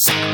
Peace.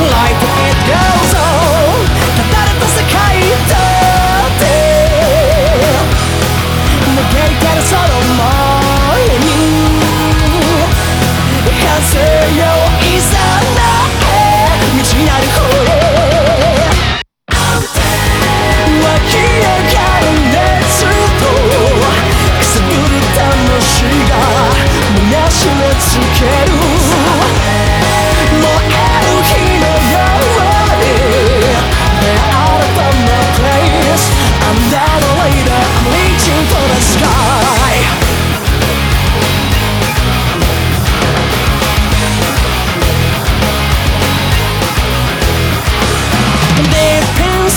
life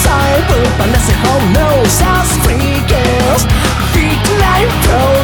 cyberpunk that's a whole nose us freakers Big life pro